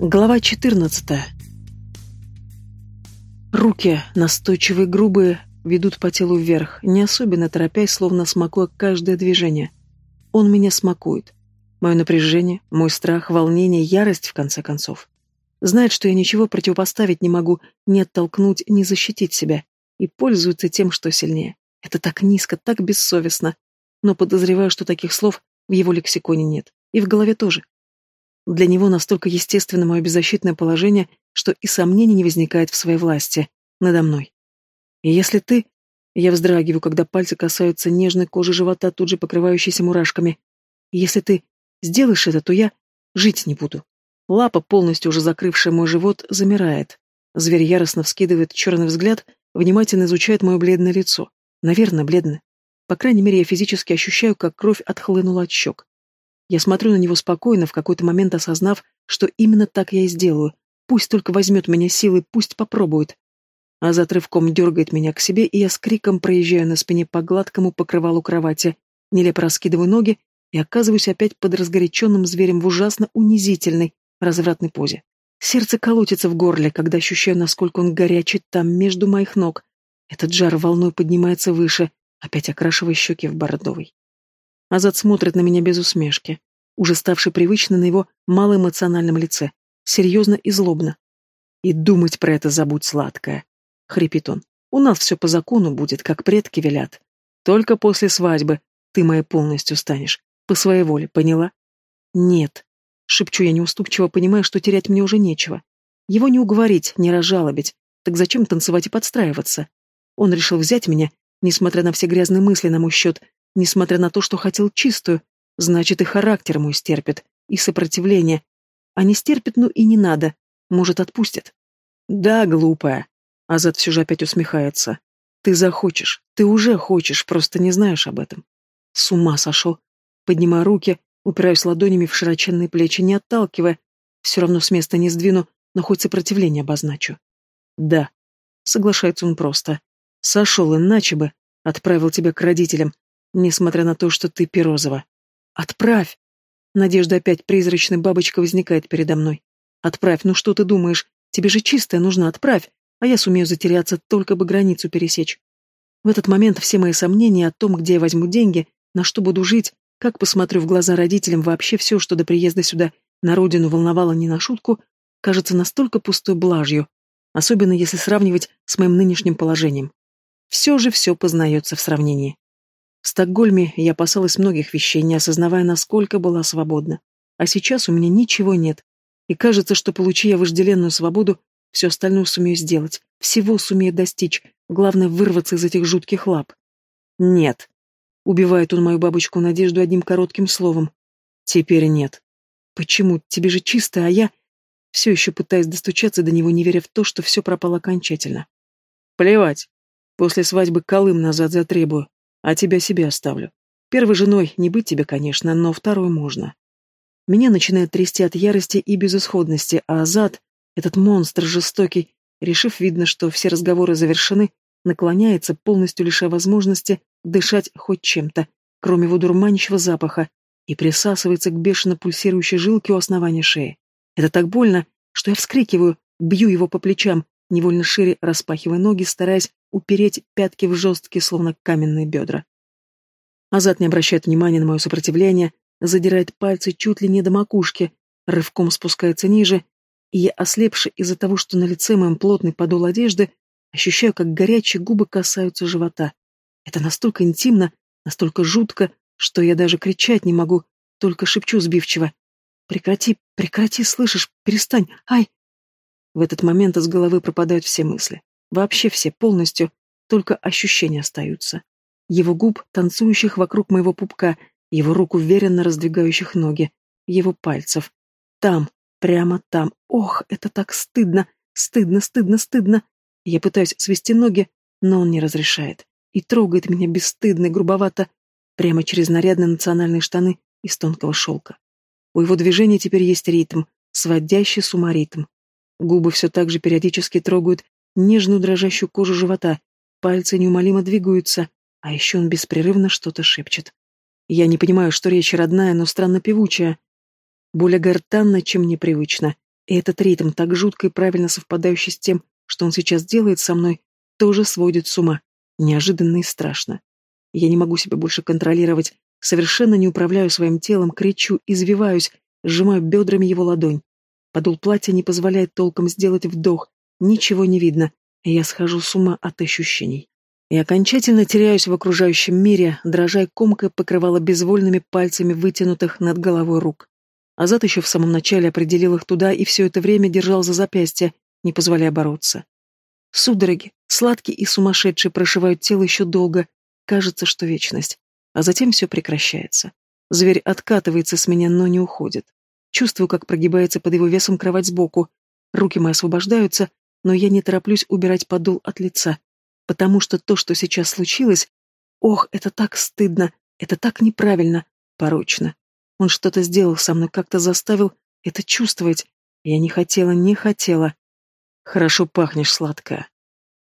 Глава 14. Руки, настойчивые, грубые, ведут по телу вверх, не особенно торопясь, словно смакуя каждое движение. Он меня смакует. Мое напряжение, мой страх, волнение, ярость, в конце концов. Знает, что я ничего противопоставить не могу, не оттолкнуть, не защитить себя. И пользуется тем, что сильнее. Это так низко, так бессовестно. Но подозреваю, что таких слов в его лексиконе нет. И в голове тоже. Для него настолько естественно мое беззащитное положение, что и сомнений не возникает в своей власти надо мной. И если ты... Я вздрагиваю, когда пальцы касаются нежной кожи живота, тут же покрывающейся мурашками. И если ты сделаешь это, то я жить не буду. Лапа, полностью уже закрывшая мой живот, замирает. Зверь яростно вскидывает черный взгляд, внимательно изучает мое бледное лицо. Наверное, бледное. По крайней мере, я физически ощущаю, как кровь отхлынула от щек. Я смотрю на него спокойно, в какой-то момент осознав, что именно так я и сделаю. Пусть только возьмет меня силой, пусть попробует. А за рывком дергает меня к себе, и я с криком проезжаю на спине по гладкому покрывалу кровати, нелепо раскидываю ноги и оказываюсь опять под разгоряченным зверем в ужасно унизительной, развратной позе. Сердце колотится в горле, когда ощущаю, насколько он горячий там, между моих ног. Этот жар волной поднимается выше, опять окрашивая щеки в бордовый. Азат смотрит на меня без усмешки, уже ставший привычно на его малоэмоциональном лице, серьезно и злобно. «И думать про это забудь, сладкое», — хрипит он. «У нас все по закону будет, как предки велят. Только после свадьбы ты моей полностью станешь, по своей воле, поняла?» «Нет», — шепчу я неуступчиво, понимая, что терять мне уже нечего. Его не уговорить, не разжалобить, так зачем танцевать и подстраиваться? Он решил взять меня, несмотря на все грязные мысли на мой счет, Несмотря на то, что хотел чистую, значит и характер мой стерпит, и сопротивление. А не стерпит, ну и не надо. Может, отпустит. Да, глупая. Азат все же опять усмехается. Ты захочешь, ты уже хочешь, просто не знаешь об этом. С ума сошел. Поднимаю руки, упираюсь ладонями в широченные плечи, не отталкивая. Все равно с места не сдвину, но хоть сопротивление обозначу. Да. Соглашается он просто. Сошел, иначе бы. Отправил тебя к родителям, несмотря на то, что ты Перозова. Отправь! Надежда опять призрачной бабочка возникает передо мной. Отправь, ну что ты думаешь? Тебе же чистая нужна, отправь, а я сумею затеряться, только бы границу пересечь. В этот момент все мои сомнения о том, где я возьму деньги, на что буду жить, как посмотрю в глаза родителям, вообще все, что до приезда сюда на родину волновало не на шутку, кажется настолько пустой блажью, особенно если сравнивать с моим нынешним положением. Все же все познается в сравнении. В Стокгольме я опасалась многих вещей, не осознавая, насколько была свободна. А сейчас у меня ничего нет. И кажется, что, получи я вожделенную свободу, все остальное сумею сделать, всего сумею достичь, главное вырваться из этих жутких лап. Нет. Убивает он мою бабочку Надежду одним коротким словом. Теперь нет. Почему? Тебе же чисто, а я... Все еще пытаясь достучаться до него, не веря в то, что все пропало окончательно. Плевать. После свадьбы Колым назад затребую. А тебя себе оставлю. Первой женой не быть тебе, конечно, но второй можно. Меня начинает трясти от ярости и безысходности, а Азат, этот монстр жестокий, решив, видно, что все разговоры завершены, наклоняется, полностью лишая возможности дышать хоть чем-то, кроме его дурманящего запаха, и присасывается к бешено пульсирующей жилке у основания шеи. Это так больно, что я вскрикиваю, бью его по плечам, невольно шире распахивая ноги, стараясь упереть пятки в жесткие, словно каменные бедра. Азат не обращает внимания на мое сопротивление, задирает пальцы чуть ли не до макушки, рывком спускается ниже, и я, ослепши из-за того, что на лице моем плотный подол одежды, ощущаю, как горячие губы касаются живота. Это настолько интимно, настолько жутко, что я даже кричать не могу, только шепчу сбивчиво. «Прекрати, прекрати, слышишь? Перестань! Ай!» В этот момент из головы пропадают все мысли. Вообще все, полностью, только ощущения остаются. Его губ, танцующих вокруг моего пупка, его рук, уверенно раздвигающих ноги, его пальцев. Там, прямо там. Ох, это так стыдно, стыдно, стыдно, стыдно. Я пытаюсь свести ноги, но он не разрешает. И трогает меня бесстыдно и грубовато, прямо через нарядные национальные штаны из тонкого шелка. У его движения теперь есть ритм, сводящий с ума ритм. Губы все так же периодически трогают нежную дрожащую кожу живота, пальцы неумолимо двигаются, а еще он беспрерывно что-то шепчет. Я не понимаю, что речь родная, но странно певучая. Более гортанна, чем непривычно. И этот ритм, так жутко и правильно совпадающий с тем, что он сейчас делает со мной, тоже сводит с ума. Неожиданно и страшно. Я не могу себя больше контролировать, совершенно не управляю своим телом, кричу, извиваюсь, сжимаю бедрами его ладонь. Подол платья не позволяет толком сделать вдох, ничего не видно, и я схожу с ума от ощущений. И окончательно теряюсь в окружающем мире, дрожа комкой покрывала безвольными пальцами вытянутых над головой рук. Азат еще в самом начале определил их туда и все это время держал за запястье, не позволяя бороться. Судороги, сладкие и сумасшедшие, прошивают тело еще долго, кажется, что вечность. А затем все прекращается. Зверь откатывается с меня, но не уходит. Чувствую, как прогибается под его весом кровать сбоку. Руки мои освобождаются, но я не тороплюсь убирать подол от лица, потому что то, что сейчас случилось... Ох, это так стыдно, это так неправильно, порочно. Он что-то сделал со мной, как-то заставил это чувствовать. Я не хотела, не хотела. Хорошо пахнешь, сладкая.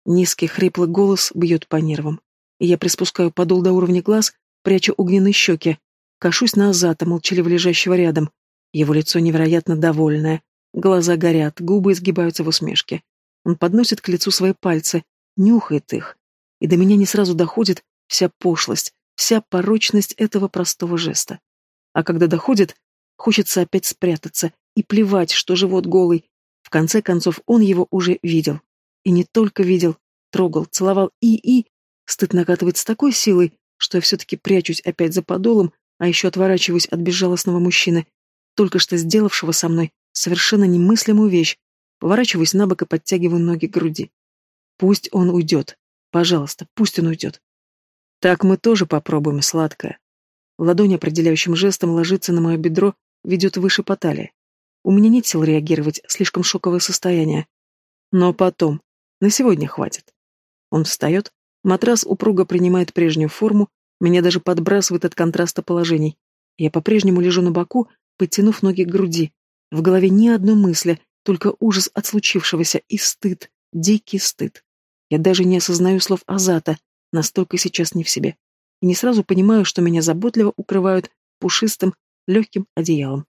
Низкий хриплый голос бьет по нервам. Я приспускаю подол до уровня глаз, прячу огненные щеки, кашусь назад, молчаливо лежащего рядом. Его лицо невероятно довольное. Глаза горят, губы изгибаются в усмешке. Он подносит к лицу свои пальцы, нюхает их. И до меня не сразу доходит вся пошлость, вся порочность этого простого жеста. А когда доходит, хочется опять спрятаться и плевать, что живот голый. В конце концов, он его уже видел. И не только видел, трогал, целовал и-и. Стыд накатывает с такой силой, что я все-таки прячусь опять за подолом, а еще отворачиваюсь от безжалостного мужчины, только что сделавшего со мной совершенно немыслимую вещь, поворачиваюсь на бок и подтягиваю ноги к груди. Пусть он уйдет. Пожалуйста, пусть он уйдет. Так мы тоже попробуем, сладкое. Ладонь определяющим жестом ложится на мое бедро, ведет выше по талии. У меня нет сил реагировать, слишком шоковое состояние. Но потом. На сегодня хватит. Он встает, матрас упруго принимает прежнюю форму, меня даже подбрасывает от контраста положений. Я по-прежнему лежу на боку, подтянув ноги к груди. В голове ни одной мысли, только ужас от случившегося и стыд, дикий стыд. Я даже не осознаю слов Азата, настолько сейчас не в себе и не сразу понимаю, что меня заботливо укрывают пушистым, легким одеялом.